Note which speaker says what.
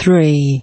Speaker 1: three.